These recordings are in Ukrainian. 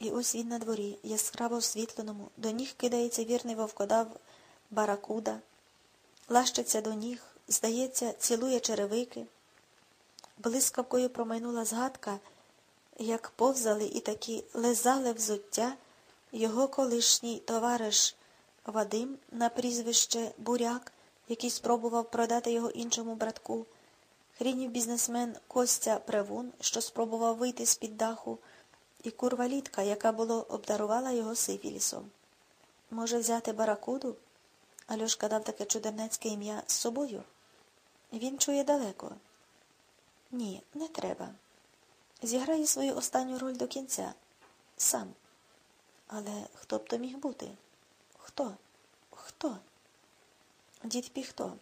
І ось він на дворі, яскраво освітленому, до ніг кидається вірний вовкодав баракуда, лащиться до ніг, здається, цілує черевики. Блискавкою промайнула згадка, як повзали і такі лизали взуття. Його колишній товариш Вадим на прізвище Буряк, який спробував продати його іншому братку, хрінів бізнесмен Костя Превун, що спробував вийти з-під даху, і курва літка, яка було обдарувала його сифілісом. Може, взяти баракуду? Альошка дав таке чудернецьке ім'я з собою. Він чує далеко. Ні, не треба. Зіграє свою останню роль до кінця. Сам. Але хто б то міг бути? Хто? Хто? Дід Піхто.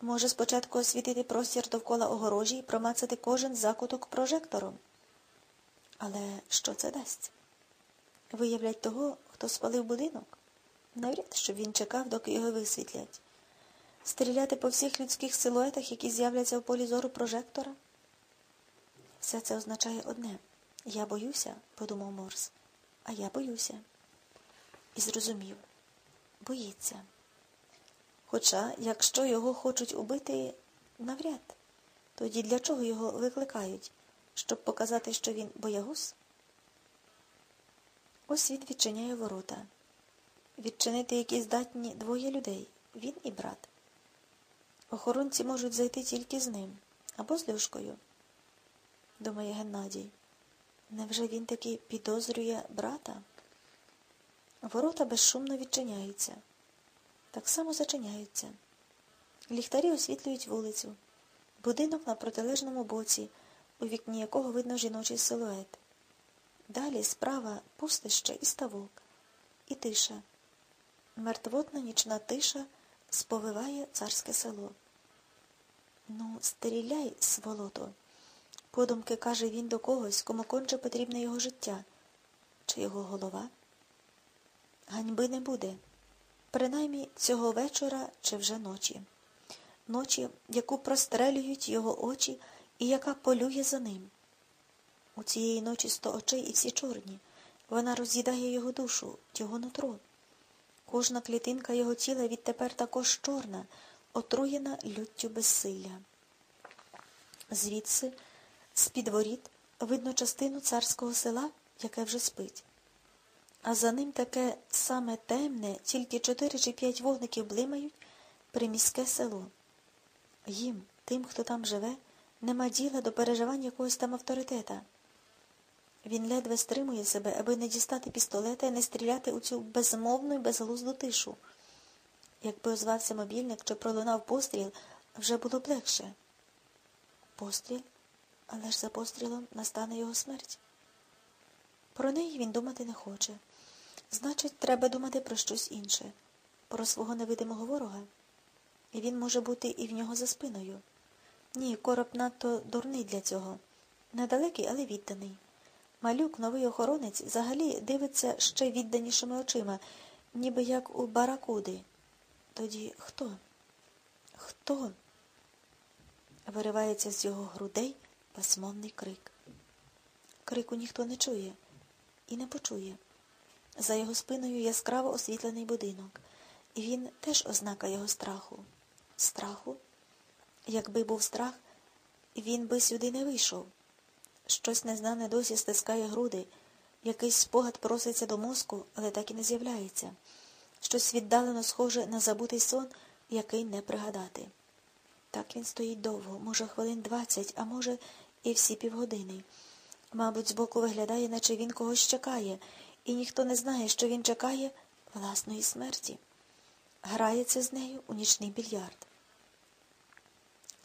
Може спочатку освітити простір довкола огорожі і промацати кожен закуток прожектором. Але що це дасть? Виявлять того, хто спалив будинок? Навряд, щоб він чекав, доки його висвітлять. Стріляти по всіх людських силуетах, які з'являться в полі зору прожектора? Все це означає одне. Я боюся, подумав Морс, а я боюся. І зрозумів, боїться. Хоча, якщо його хочуть убити, навряд, тоді для чого його викликають? Щоб показати, що він боягуз? Ось він відчиняє ворота. Відчинити які здатні двоє людей він і брат. Охоронці можуть зайти тільки з ним або з Льошкою, думає Геннадій. Невже він таки підозрює брата? Ворота безшумно відчиняються, так само зачиняються. Ліхтарі освітлюють вулицю, будинок на протилежному боці у вікні якого видно жіночий силует. Далі справа пустище і ставок, і тиша. Мертвотна нічна тиша сповиває царське село. Ну, стріляй, сволото, подумки каже він до когось, кому конче потрібне його життя, чи його голова. Ганьби не буде, принаймні цього вечора чи вже ночі, ночі, яку прострелюють його очі і яка полює за ним. У цієї ночі сто очей і всі чорні. Вона роз'їдає його душу, його нутро. Кожна клітинка його тіла відтепер також чорна, отруєна люттю безсилля. Звідси, з-під воріт, видно частину царського села, яке вже спить. А за ним таке саме темне, тільки чотири чи п'ять вогників блимають приміське село. Їм, тим, хто там живе, Нема діла до переживань якогось там авторитета. Він ледве стримує себе, аби не дістати пістолета і не стріляти у цю безмовну і безглузду тишу. Якби озвався мобільник чи пролунав постріл, вже було б легше. Постріл? Але ж за пострілом настане його смерть. Про неї він думати не хоче. Значить, треба думати про щось інше, про свого невидимого ворога. І він може бути і в нього за спиною. Ні, короб надто дурний для цього. Недалекий, але відданий. Малюк, новий охоронець, взагалі дивиться ще відданішими очима, ніби як у баракуди. Тоді хто? Хто? Виривається з його грудей пасмовний крик. Крику ніхто не чує і не почує. За його спиною яскраво освітлений будинок, і він теж ознака його страху. Страху? Якби був страх, він би сюди не вийшов. Щось незнане досі стискає груди, якийсь спогад проситься до мозку, але так і не з'являється. Щось віддалено схоже на забутий сон, який не пригадати. Так він стоїть довго, може, хвилин двадцять, а може, і всі півгодини. Мабуть, збоку виглядає, наче він когось чекає, і ніхто не знає, що він чекає власної смерті. Грається з нею у нічний більярд.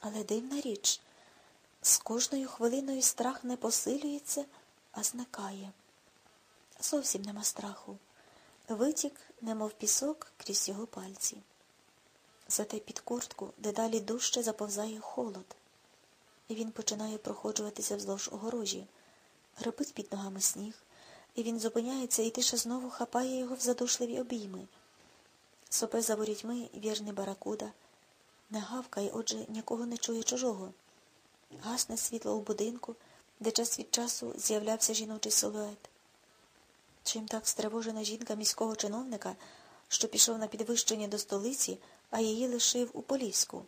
Але дивна річ, з кожною хвилиною страх не посилюється, а зникає. Зовсім нема страху. Витік, немов пісок, крізь його пальці. Зате під куртку дедалі дужче заповзає холод, і він починає проходжуватися вздовж огорожі, гребить під ногами сніг, і він зупиняється, і тиша знову хапає його в задушливі обійми. Сопе за ворітьми вірний баракуда. Не гавкає, отже, нікого не чує чужого. Гасне світло у будинку, де час від часу з'являвся жіночий силует. Чим так стривожена жінка міського чиновника, що пішов на підвищення до столиці, а її лишив у Поліську?